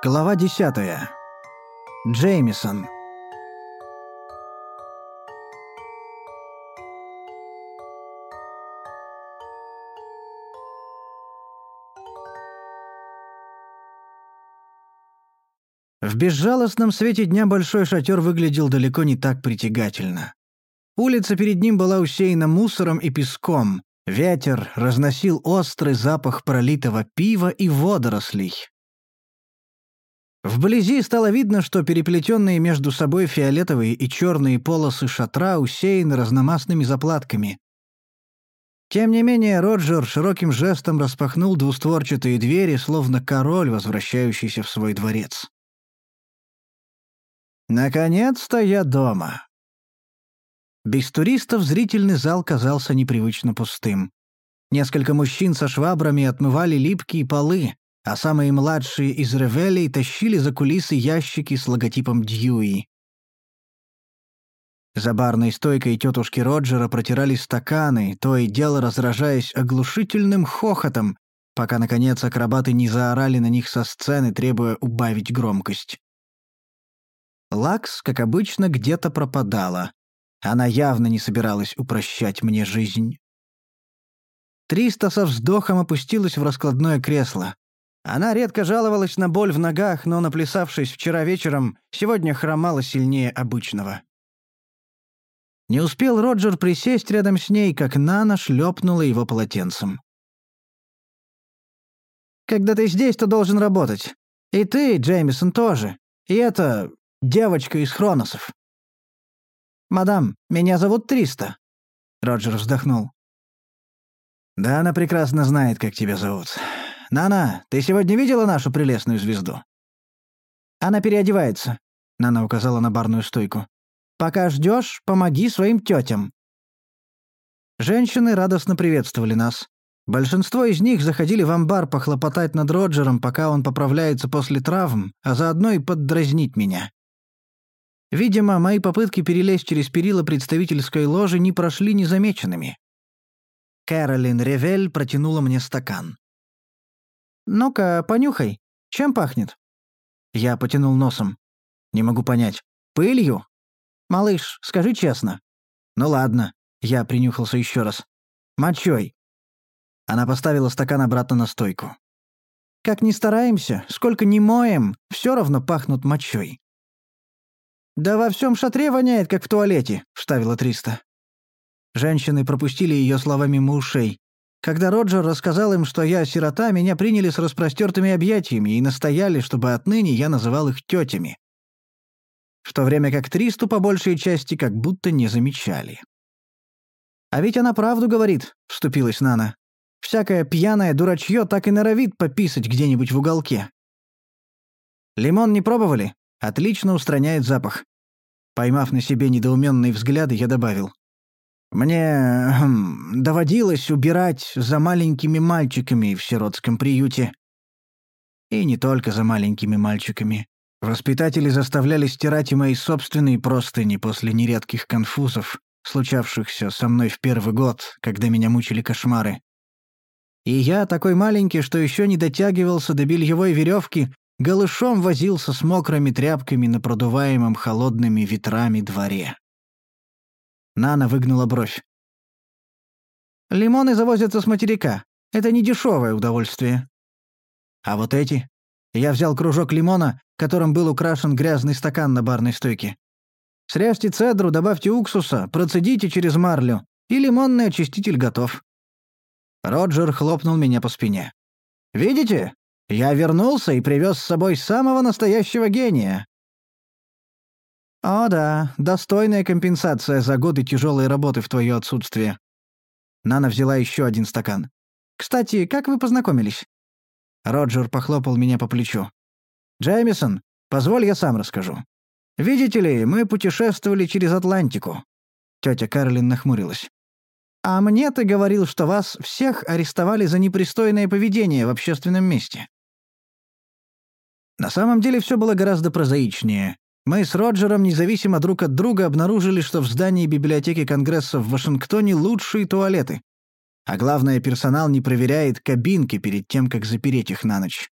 Глава десятая. Джеймисон. В безжалостном свете дня большой шатер выглядел далеко не так притягательно. Улица перед ним была усеяна мусором и песком. Ветер разносил острый запах пролитого пива и водорослей. Вблизи стало видно, что переплетенные между собой фиолетовые и черные полосы шатра усеяны разномастными заплатками. Тем не менее, Роджер широким жестом распахнул двустворчатые двери, словно король, возвращающийся в свой дворец. «Наконец-то я дома!» Без туристов зрительный зал казался непривычно пустым. Несколько мужчин со швабрами отмывали липкие полы, а самые младшие из Ревелей тащили за кулисы ящики с логотипом Дьюи. За барной стойкой тетушки Роджера протирали стаканы, то и дело разражаясь оглушительным хохотом, пока, наконец, акробаты не заорали на них со сцены, требуя убавить громкость. Лакс, как обычно, где-то пропадала. Она явно не собиралась упрощать мне жизнь. Триста со вздохом опустилась в раскладное кресло. Она редко жаловалась на боль в ногах, но, наплясавшись вчера вечером, сегодня хромала сильнее обычного. Не успел Роджер присесть рядом с ней, как Нана шлепнула его полотенцем. «Когда ты здесь, то должен работать. И ты, Джеймисон, тоже. И это... девочка из Хроносов». «Мадам, меня зовут Триста», — Роджер вздохнул. «Да она прекрасно знает, как тебя зовут. «Нана, ты сегодня видела нашу прелестную звезду?» «Она переодевается», — Нана указала на барную стойку. «Пока ждешь, помоги своим тетям». Женщины радостно приветствовали нас. Большинство из них заходили в амбар похлопотать над Роджером, пока он поправляется после травм, а заодно и поддразнить меня. Видимо, мои попытки перелезть через перила представительской ложи не прошли незамеченными. Кэролин Ревель протянула мне стакан. «Ну-ка, понюхай. Чем пахнет?» Я потянул носом. «Не могу понять. Пылью?» «Малыш, скажи честно». «Ну ладно». Я принюхался еще раз. «Мочой». Она поставила стакан обратно на стойку. «Как ни стараемся, сколько ни моем, все равно пахнут мочой». «Да во всем шатре воняет, как в туалете», — вставила Триста. Женщины пропустили ее словами мимо ушей. Когда Роджер рассказал им, что я сирота, меня приняли с распростертыми объятиями и настояли, чтобы отныне я называл их тетями. В то время как Тристу по большей части как будто не замечали. «А ведь она правду говорит», — вступилась Нана. «Всякое пьяное дурачье так и норовит пописать где-нибудь в уголке». «Лимон не пробовали? Отлично устраняет запах». Поймав на себе недоуменные взгляды, я добавил. Мне хм, доводилось убирать за маленькими мальчиками в сиротском приюте. И не только за маленькими мальчиками. Воспитатели заставляли стирать и мои собственные простыни после нередких конфузов, случавшихся со мной в первый год, когда меня мучили кошмары. И я, такой маленький, что еще не дотягивался до бельевой веревки, голышом возился с мокрыми тряпками на продуваемом холодными ветрами дворе. Нана выгнула бровь. «Лимоны завозятся с материка. Это не дешевое удовольствие». «А вот эти?» Я взял кружок лимона, которым был украшен грязный стакан на барной стойке. «Срежьте цедру, добавьте уксуса, процедите через марлю, и лимонный очиститель готов». Роджер хлопнул меня по спине. «Видите? Я вернулся и привез с собой самого настоящего гения. «О да, достойная компенсация за годы тяжелой работы в твое отсутствие». Нана взяла еще один стакан. «Кстати, как вы познакомились?» Роджер похлопал меня по плечу. «Джеймисон, позволь я сам расскажу. Видите ли, мы путешествовали через Атлантику». Тетя Кэролин нахмурилась. «А мне ты говорил, что вас всех арестовали за непристойное поведение в общественном месте». На самом деле все было гораздо прозаичнее. Мы с Роджером, независимо друг от друга, обнаружили, что в здании библиотеки Конгресса в Вашингтоне лучшие туалеты. А главное, персонал не проверяет кабинки перед тем, как запереть их на ночь.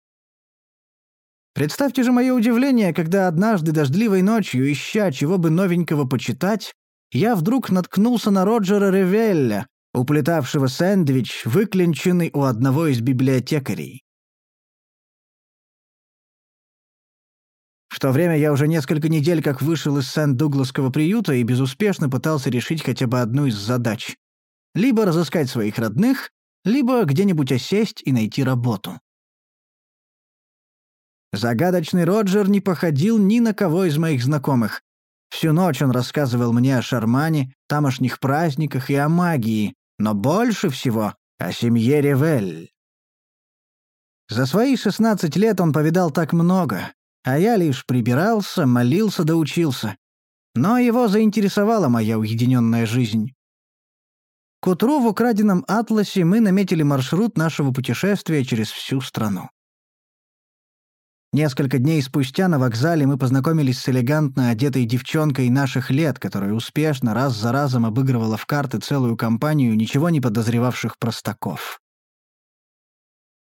Представьте же мое удивление, когда однажды дождливой ночью, ища чего бы новенького почитать, я вдруг наткнулся на Роджера Ревелля, уплетавшего сэндвич, выклинченный у одного из библиотекарей. В то время я уже несколько недель как вышел из Сент-Дугласского приюта и безуспешно пытался решить хотя бы одну из задач. Либо разыскать своих родных, либо где-нибудь осесть и найти работу. Загадочный Роджер не походил ни на кого из моих знакомых. Всю ночь он рассказывал мне о Шармане, тамошних праздниках и о магии, но больше всего о семье Ревель. За свои 16 лет он повидал так много, а я лишь прибирался, молился да учился. Но его заинтересовала моя уединенная жизнь. К утру в украденном атласе мы наметили маршрут нашего путешествия через всю страну. Несколько дней спустя на вокзале мы познакомились с элегантно одетой девчонкой наших лет, которая успешно раз за разом обыгрывала в карты целую компанию ничего не подозревавших простаков.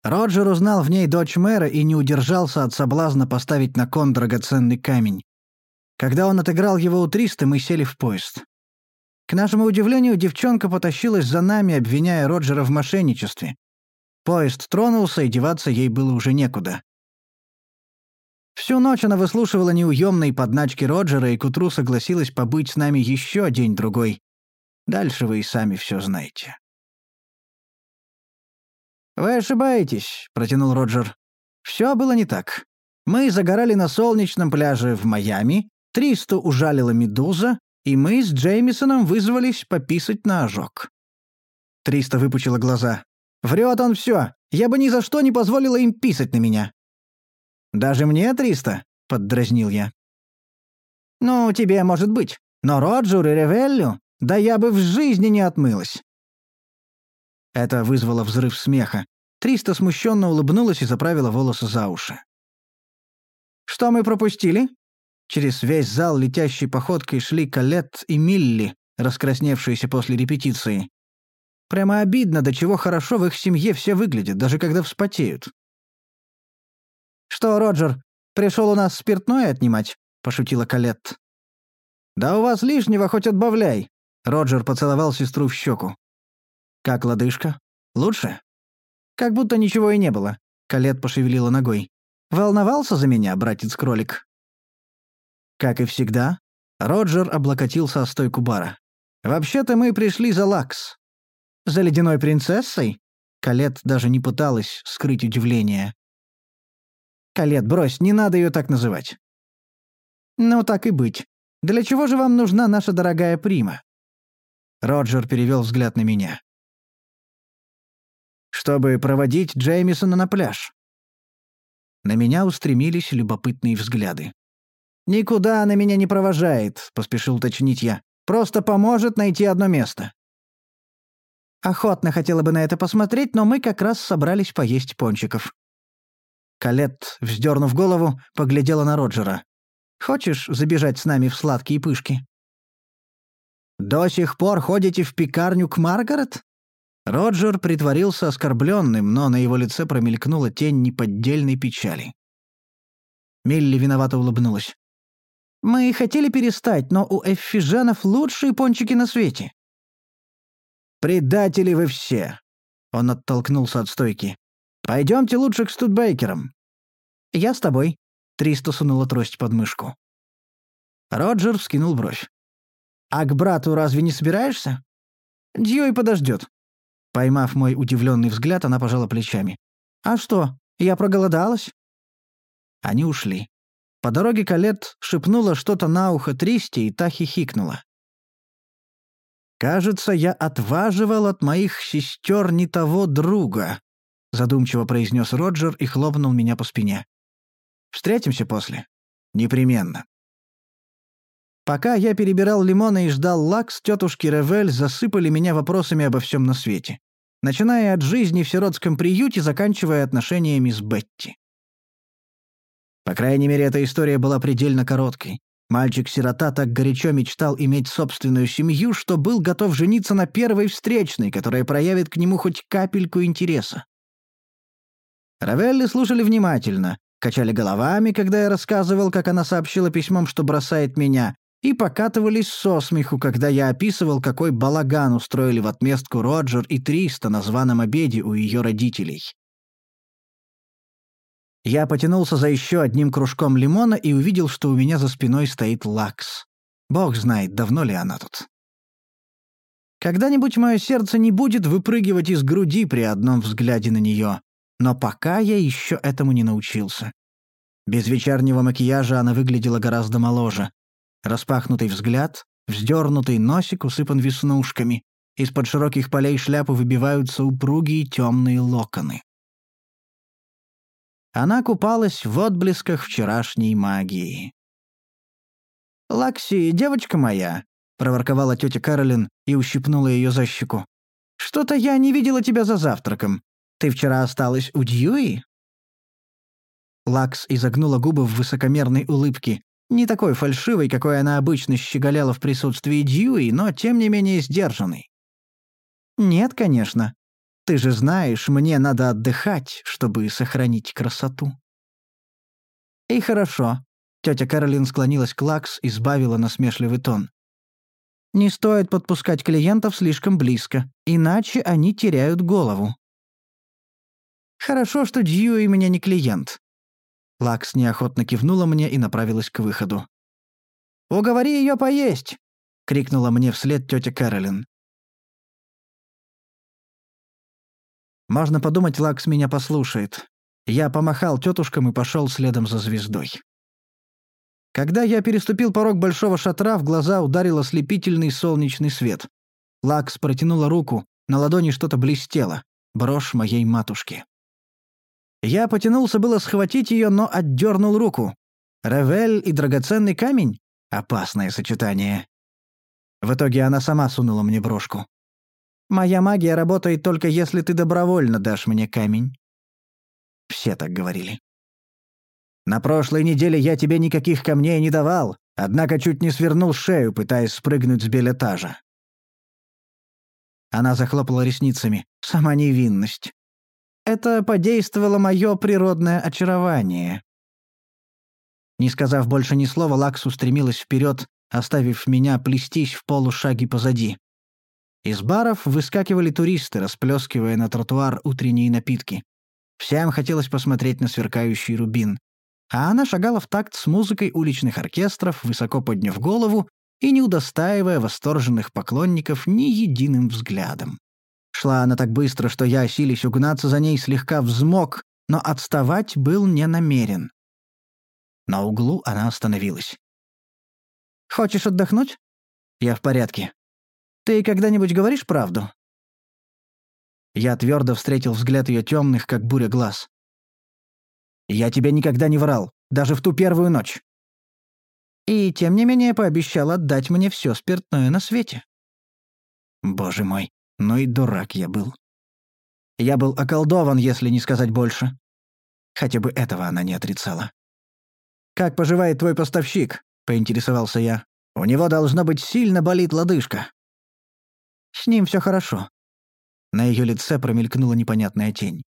Роджер узнал в ней дочь мэра и не удержался от соблазна поставить на кон драгоценный камень. Когда он отыграл его у Триста, мы сели в поезд. К нашему удивлению, девчонка потащилась за нами, обвиняя Роджера в мошенничестве. Поезд тронулся, и деваться ей было уже некуда. Всю ночь она выслушивала неуемные подначки Роджера и к утру согласилась побыть с нами еще день-другой. Дальше вы и сами все знаете. «Вы ошибаетесь», — протянул Роджер. «Все было не так. Мы загорали на солнечном пляже в Майами, Тристу ужалила медуза, и мы с Джеймисоном вызвались пописать на ожог». Триста выпучила глаза. «Врет он все. Я бы ни за что не позволила им писать на меня». «Даже мне триста?» — поддразнил я. «Ну, тебе, может быть. Но Роджеру и Ревеллю, да я бы в жизни не отмылась. Это вызвало взрыв смеха. Триста смущенно улыбнулась и заправила волосы за уши. «Что мы пропустили?» Через весь зал летящей походкой шли Калет и Милли, раскрасневшиеся после репетиции. Прямо обидно, до чего хорошо в их семье все выглядят, даже когда вспотеют. «Что, Роджер, пришел у нас спиртное отнимать?» — пошутила Калет. «Да у вас лишнего хоть отбавляй!» Роджер поцеловал сестру в щеку. «Как лодыжка? Лучше?» «Как будто ничего и не было», — Калет пошевелила ногой. «Волновался за меня, братец-кролик?» Как и всегда, Роджер облокотился о стойку бара. «Вообще-то мы пришли за Лакс». «За ледяной принцессой?» Калет даже не пыталась скрыть удивление. «Калет, брось, не надо ее так называть». «Ну, так и быть. Для чего же вам нужна наша дорогая прима?» Роджер перевел взгляд на меня чтобы проводить Джеймисона на пляж. На меня устремились любопытные взгляды. «Никуда она меня не провожает», — поспешил уточнить я. «Просто поможет найти одно место». Охотно хотела бы на это посмотреть, но мы как раз собрались поесть пончиков. Калет, вздернув голову, поглядела на Роджера. «Хочешь забежать с нами в сладкие пышки?» «До сих пор ходите в пекарню к Маргарет?» Роджер притворился оскорбленным, но на его лице промелькнула тень неподдельной печали. Милли виновато улыбнулась. «Мы хотели перестать, но у эффижанов лучшие пончики на свете». «Предатели вы все!» Он оттолкнулся от стойки. «Пойдемте лучше к Студбейкерам». «Я с тобой», — Триста сунула трость под мышку. Роджер вскинул бровь. «А к брату разве не собираешься?» «Дьюи подождет. Поймав мой удивленный взгляд, она пожала плечами. «А что, я проголодалась?» Они ушли. По дороге Калет шепнула что-то на ухо Тристи, и та хихикнула. «Кажется, я отваживал от моих сестер не того друга», задумчиво произнес Роджер и хлопнул меня по спине. «Встретимся после?» «Непременно». Пока я перебирал лимоны и ждал лакс, тетушки Ревель засыпали меня вопросами обо всем на свете начиная от жизни в сиротском приюте, заканчивая отношениями с Бетти. По крайней мере, эта история была предельно короткой. Мальчик-сирота так горячо мечтал иметь собственную семью, что был готов жениться на первой встречной, которая проявит к нему хоть капельку интереса. Равелли слушали внимательно, качали головами, когда я рассказывал, как она сообщила письмом, что бросает меня, и покатывались со смеху, когда я описывал, какой балаган устроили в отместку Роджер и Триста на званом обеде у ее родителей. Я потянулся за еще одним кружком лимона и увидел, что у меня за спиной стоит Лакс. Бог знает, давно ли она тут. Когда-нибудь мое сердце не будет выпрыгивать из груди при одном взгляде на нее, но пока я еще этому не научился. Без вечернего макияжа она выглядела гораздо моложе. Распахнутый взгляд, вздернутый носик усыпан веснушками. Из-под широких полей шляпы выбиваются упругие темные локоны. Она купалась в отблесках вчерашней магии. «Лакси, девочка моя», — проворковала тетя Каролин и ущипнула ее за щеку. «Что-то я не видела тебя за завтраком. Ты вчера осталась у Дьюи?» Лакс изогнула губы в высокомерной улыбке. Не такой фальшивой, какой она обычно щеголяла в присутствии Дьюи, но тем не менее сдержанной. «Нет, конечно. Ты же знаешь, мне надо отдыхать, чтобы сохранить красоту». «И хорошо». Тетя Каролин склонилась к Лакс и сбавила насмешливый тон. «Не стоит подпускать клиентов слишком близко, иначе они теряют голову». «Хорошо, что Дьюи меня не клиент». Лакс неохотно кивнула мне и направилась к выходу. «Уговори ее поесть!» — крикнула мне вслед тетя Кэролин. Можно подумать, Лакс меня послушает. Я помахал тетушкам и пошел следом за звездой. Когда я переступил порог большого шатра, в глаза ударил ослепительный солнечный свет. Лакс протянула руку, на ладони что-то блестело. Брошь моей матушки. Я потянулся было схватить ее, но отдернул руку. Ревель и драгоценный камень? Опасное сочетание. В итоге она сама сунула мне брошку. Моя магия работает только если ты добровольно дашь мне камень». Все так говорили. «На прошлой неделе я тебе никаких камней не давал, однако чуть не свернул шею, пытаясь спрыгнуть с белетажа». Она захлопала ресницами. «Сама невинность. Это подействовало мое природное очарование». Не сказав больше ни слова, Лакс устремилась вперед, оставив меня плестись в полушаге позади. Из баров выскакивали туристы, расплескивая на тротуар утренние напитки. Всем хотелось посмотреть на сверкающий рубин. А она шагала в такт с музыкой уличных оркестров, высоко подняв голову и не удостаивая восторженных поклонников ни единым взглядом. Шла она так быстро, что я, осились угнаться за ней, слегка взмок, но отставать был не намерен. На углу она остановилась. «Хочешь отдохнуть?» «Я в порядке. Ты когда-нибудь говоришь правду?» Я твердо встретил взгляд ее темных, как буря глаз. «Я тебе никогда не врал, даже в ту первую ночь». И тем не менее пообещал отдать мне все спиртное на свете. Боже мой, ну и дурак я был. Я был околдован, если не сказать больше. Хотя бы этого она не отрицала. «Как поживает твой поставщик?» — поинтересовался я. «У него, должно быть, сильно болит лодыжка». С ним все хорошо». На ее лице промелькнула непонятная тень.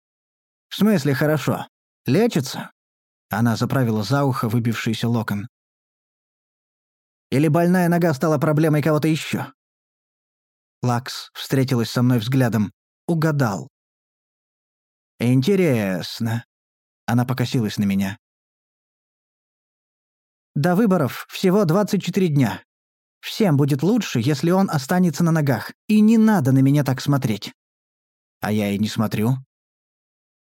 «В смысле хорошо? Лечится?» Она заправила за ухо выбившийся локон. «Или больная нога стала проблемой кого-то еще?» Лакс встретилась со мной взглядом. Угадал. «Интересно». Она покосилась на меня. «До выборов всего 24 дня. Всем будет лучше, если он останется на ногах, и не надо на меня так смотреть. А я и не смотрю.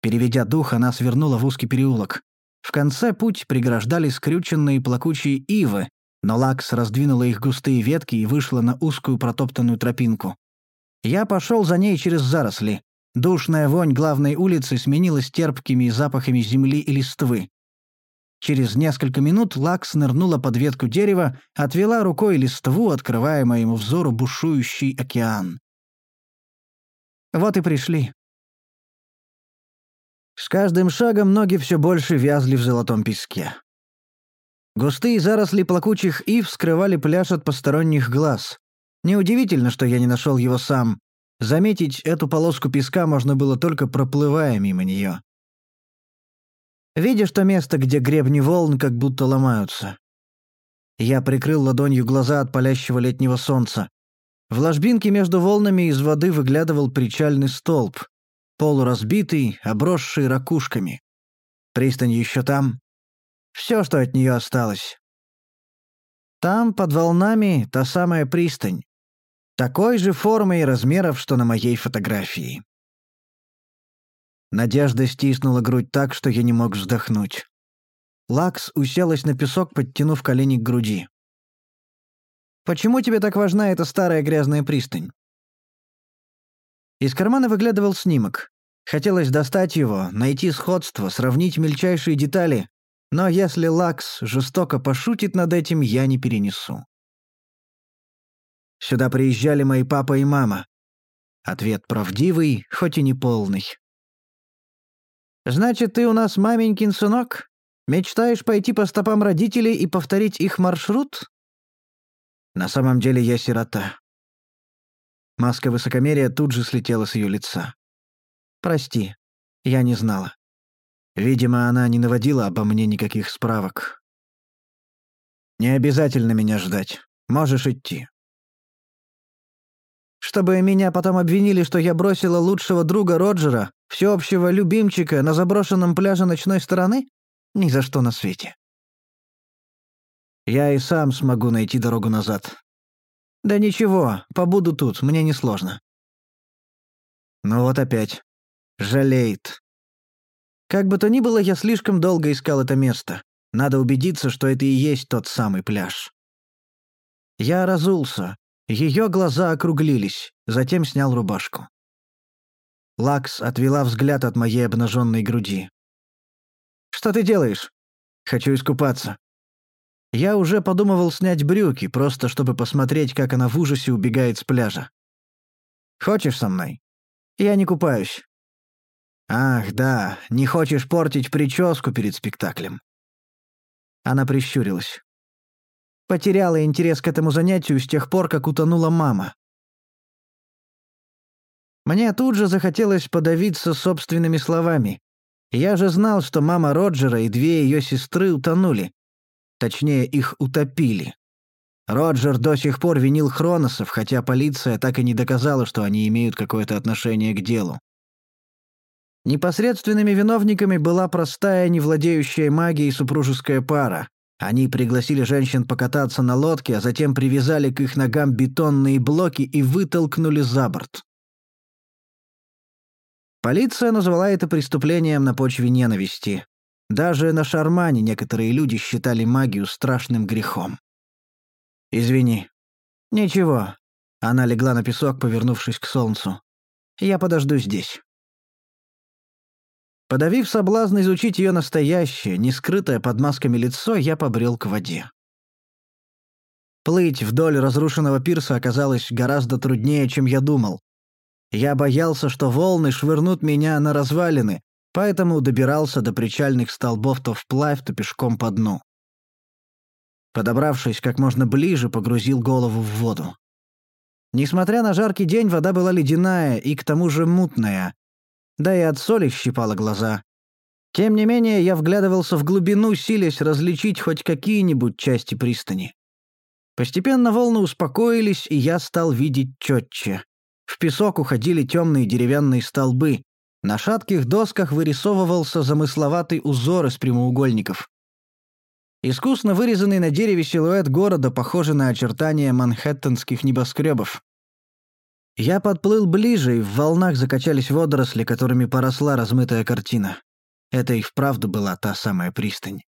Переведя дух, она свернула в узкий переулок. В конце путь преграждали скрюченные плакучие ивы, но Лакс раздвинула их густые ветки и вышла на узкую протоптанную тропинку. Я пошел за ней через заросли. Душная вонь главной улицы сменилась терпкими запахами земли и листвы. Через несколько минут Лакс нырнула под ветку дерева, отвела рукой листву, открывая моему взору бушующий океан. Вот и пришли. С каждым шагом ноги все больше вязли в золотом песке. Густые заросли плакучих ив скрывали пляж от посторонних глаз. Неудивительно, что я не нашел его сам. Заметить эту полоску песка можно было только проплывая мимо нее. Видишь то место, где гребни волн как будто ломаются?» Я прикрыл ладонью глаза от палящего летнего солнца. В ложбинке между волнами из воды выглядывал причальный столб, полуразбитый, обросший ракушками. Пристань еще там. Все, что от нее осталось. Там, под волнами, та самая пристань. Такой же формы и размеров, что на моей фотографии. Надежда стиснула грудь так, что я не мог вздохнуть. Лакс уселась на песок, подтянув колени к груди. «Почему тебе так важна эта старая грязная пристань?» Из кармана выглядывал снимок. Хотелось достать его, найти сходство, сравнить мельчайшие детали, но если Лакс жестоко пошутит над этим, я не перенесу. Сюда приезжали мои папа и мама. Ответ правдивый, хоть и не полный. «Значит, ты у нас маменькин сынок? Мечтаешь пойти по стопам родителей и повторить их маршрут?» «На самом деле я сирота». Маска высокомерия тут же слетела с ее лица. «Прости, я не знала. Видимо, она не наводила обо мне никаких справок. Не обязательно меня ждать. Можешь идти. Чтобы меня потом обвинили, что я бросила лучшего друга Роджера, всеобщего любимчика, на заброшенном пляже ночной стороны? Ни за что на свете. Я и сам смогу найти дорогу назад. Да ничего, побуду тут, мне несложно. Ну вот опять. Жалеет. Как бы то ни было, я слишком долго искал это место. Надо убедиться, что это и есть тот самый пляж. Я разулся, ее глаза округлились, затем снял рубашку. Лакс отвела взгляд от моей обнаженной груди. «Что ты делаешь?» «Хочу искупаться». Я уже подумывал снять брюки, просто чтобы посмотреть, как она в ужасе убегает с пляжа. «Хочешь со мной?» «Я не купаюсь». «Ах, да, не хочешь портить прическу перед спектаклем». Она прищурилась. Потеряла интерес к этому занятию с тех пор, как утонула мама. Мне тут же захотелось подавиться собственными словами. Я же знал, что мама Роджера и две ее сестры утонули. Точнее, их утопили. Роджер до сих пор винил Хроносов, хотя полиция так и не доказала, что они имеют какое-то отношение к делу. Непосредственными виновниками была простая, не владеющая магией супружеская пара. Они пригласили женщин покататься на лодке, а затем привязали к их ногам бетонные блоки и вытолкнули за борт. Полиция назвала это преступлением на почве ненависти. Даже на Шармане некоторые люди считали магию страшным грехом. «Извини». «Ничего». Она легла на песок, повернувшись к солнцу. «Я подожду здесь». Подавив соблазн изучить ее настоящее, не скрытое под масками лицо, я побрел к воде. Плыть вдоль разрушенного пирса оказалось гораздо труднее, чем я думал. Я боялся, что волны швырнут меня на развалины, поэтому добирался до причальных столбов то вплавь, то пешком по дну. Подобравшись как можно ближе, погрузил голову в воду. Несмотря на жаркий день, вода была ледяная и к тому же мутная, да и от соли щипало глаза. Тем не менее, я вглядывался в глубину, силясь различить хоть какие-нибудь части пристани. Постепенно волны успокоились, и я стал видеть четче. В песок уходили темные деревянные столбы. На шатких досках вырисовывался замысловатый узор из прямоугольников. Искусно вырезанный на дереве силуэт города, похожий на очертания манхэттенских небоскребов. Я подплыл ближе, и в волнах закачались водоросли, которыми поросла размытая картина. Это и вправду была та самая пристань.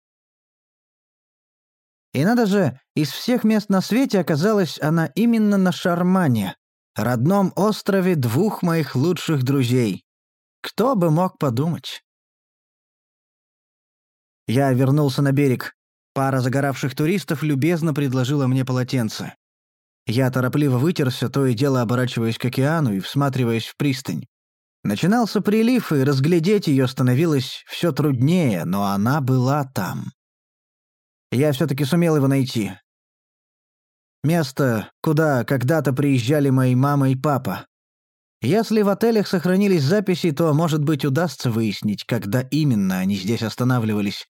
И надо же, из всех мест на свете оказалась она именно на Шармане, родном острове двух моих лучших друзей. Кто бы мог подумать? Я вернулся на берег. Пара загоравших туристов любезно предложила мне полотенце. Я торопливо вытерся, то и дело оборачиваясь к океану и всматриваясь в пристань. Начинался прилив, и разглядеть ее становилось все труднее, но она была там. Я все-таки сумел его найти. Место, куда когда-то приезжали мои мама и папа. Если в отелях сохранились записи, то, может быть, удастся выяснить, когда именно они здесь останавливались.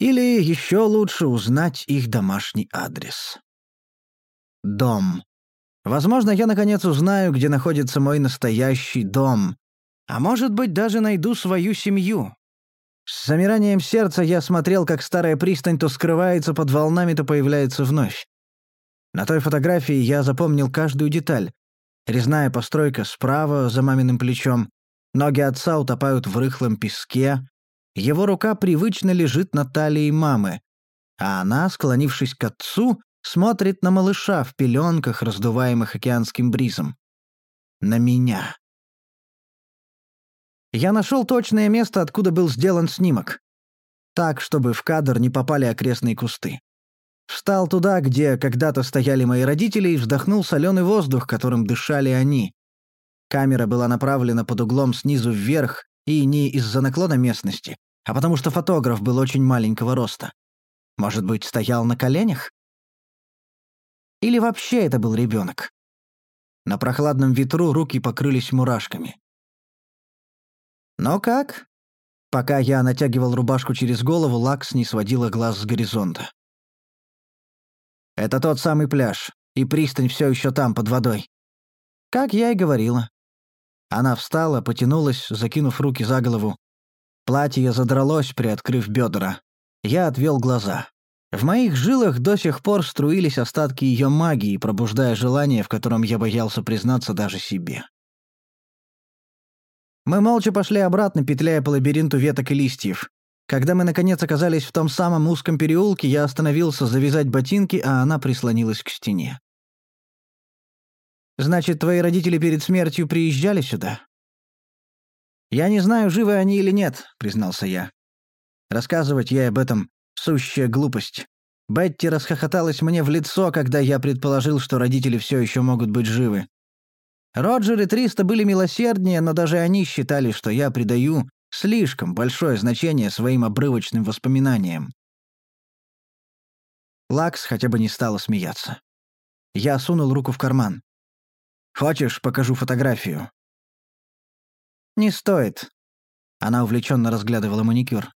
Или еще лучше узнать их домашний адрес. Дом. Возможно, я наконец узнаю, где находится мой настоящий дом. А может быть, даже найду свою семью. С замиранием сердца я смотрел, как старая пристань то скрывается под волнами, то появляется вновь. На той фотографии я запомнил каждую деталь. Резная постройка справа, за маминым плечом. Ноги отца утопают в рыхлом песке. Его рука привычно лежит на талии мамы. А она, склонившись к отцу, смотрит на малыша в пеленках, раздуваемых океанским бризом. На меня. Я нашел точное место, откуда был сделан снимок. Так, чтобы в кадр не попали окрестные кусты. Встал туда, где когда-то стояли мои родители, и вздохнул соленый воздух, которым дышали они. Камера была направлена под углом снизу вверх, и не из-за наклона местности, а потому что фотограф был очень маленького роста. Может быть, стоял на коленях? Или вообще это был ребенок? На прохладном ветру руки покрылись мурашками. «Ну как?» Пока я натягивал рубашку через голову, Лакс не сводила глаз с горизонта. Это тот самый пляж, и пристань все еще там, под водой. Как я и говорила. Она встала, потянулась, закинув руки за голову. Платье задралось, приоткрыв бедра. Я отвел глаза. В моих жилах до сих пор струились остатки ее магии, пробуждая желание, в котором я боялся признаться даже себе. Мы молча пошли обратно, петляя по лабиринту веток и листьев. Когда мы, наконец, оказались в том самом узком переулке, я остановился завязать ботинки, а она прислонилась к стене. «Значит, твои родители перед смертью приезжали сюда?» «Я не знаю, живы они или нет», — признался я. Рассказывать ей об этом — сущая глупость. Бетти расхохоталась мне в лицо, когда я предположил, что родители все еще могут быть живы. Роджер и Триста были милосерднее, но даже они считали, что я придаю Слишком большое значение своим обрывочным воспоминаниям. Лакс хотя бы не стала смеяться. Я сунул руку в карман. «Хочешь, покажу фотографию?» «Не стоит». Она увлеченно разглядывала маникюр.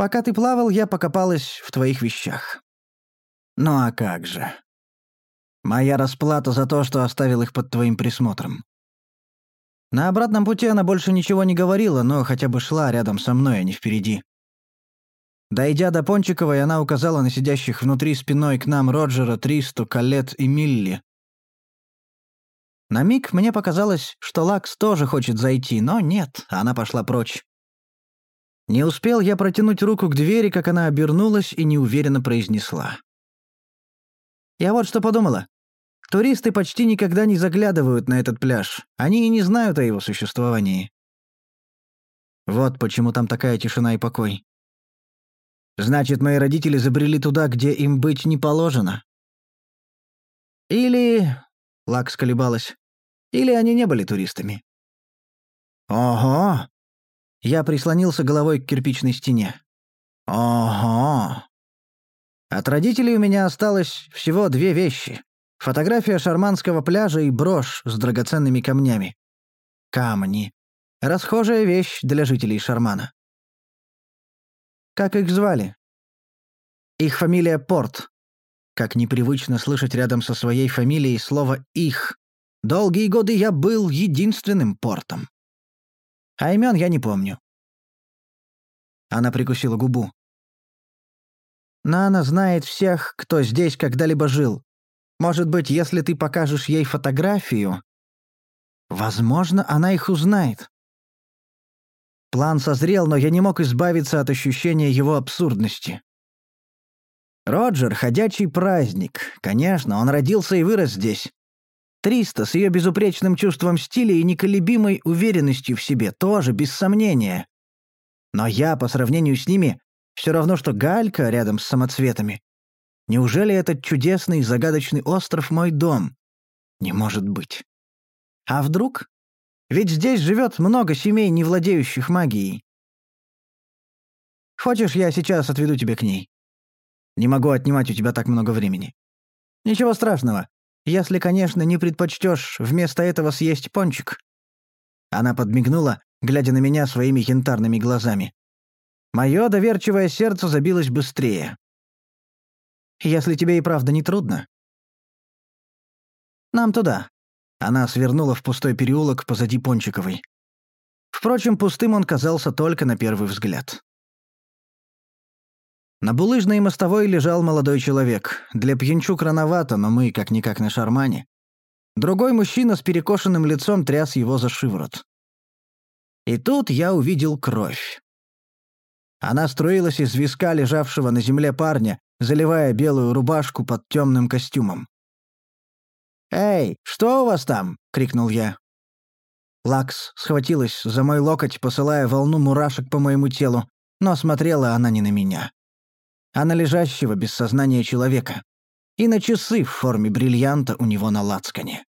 «Пока ты плавал, я покопалась в твоих вещах». «Ну а как же?» «Моя расплата за то, что оставил их под твоим присмотром. На обратном пути она больше ничего не говорила, но хотя бы шла рядом со мной, а не впереди. Дойдя до Пончиковой, она указала на сидящих внутри спиной к нам Роджера, Тристу, Калет и Милли. На миг мне показалось, что Лакс тоже хочет зайти, но нет, она пошла прочь. Не успел я протянуть руку к двери, как она обернулась и неуверенно произнесла. «Я вот что подумала. Туристы почти никогда не заглядывают на этот пляж. Они и не знают о его существовании. Вот почему там такая тишина и покой. Значит, мои родители забрели туда, где им быть не положено. Или... Лак сколебалась. Или они не были туристами. Ого! Я прислонился головой к кирпичной стене. Ого! От родителей у меня осталось всего две вещи. Фотография шарманского пляжа и брошь с драгоценными камнями. Камни. Расхожая вещь для жителей Шармана. Как их звали? Их фамилия Порт. Как непривычно слышать рядом со своей фамилией слово «их». Долгие годы я был единственным портом. А имен я не помню. Она прикусила губу. Нана знает всех, кто здесь когда-либо жил. Может быть, если ты покажешь ей фотографию, возможно, она их узнает. План созрел, но я не мог избавиться от ощущения его абсурдности. Роджер — ходячий праздник. Конечно, он родился и вырос здесь. Триста с ее безупречным чувством стиля и неколебимой уверенностью в себе тоже, без сомнения. Но я, по сравнению с ними, все равно, что галька рядом с самоцветами. Неужели этот чудесный загадочный остров мой дом? Не может быть. А вдруг? Ведь здесь живет много семей, не владеющих магией. Хочешь, я сейчас отведу тебя к ней? Не могу отнимать у тебя так много времени. Ничего страшного. Если, конечно, не предпочтешь вместо этого съесть пончик». Она подмигнула, глядя на меня своими янтарными глазами. Мое доверчивое сердце забилось быстрее. «Если тебе и правда не трудно». «Нам туда». Она свернула в пустой переулок позади Пончиковой. Впрочем, пустым он казался только на первый взгляд. На булыжной мостовой лежал молодой человек. Для пьянчук рановато, но мы как-никак на шармане. Другой мужчина с перекошенным лицом тряс его за шиворот. И тут я увидел кровь. Она струилась из виска лежавшего на земле парня, заливая белую рубашку под темным костюмом. «Эй, что у вас там?» — крикнул я. Лакс схватилась за мой локоть, посылая волну мурашек по моему телу, но смотрела она не на меня а на лежащего без сознания человека. И на часы в форме бриллианта у него на лацкане.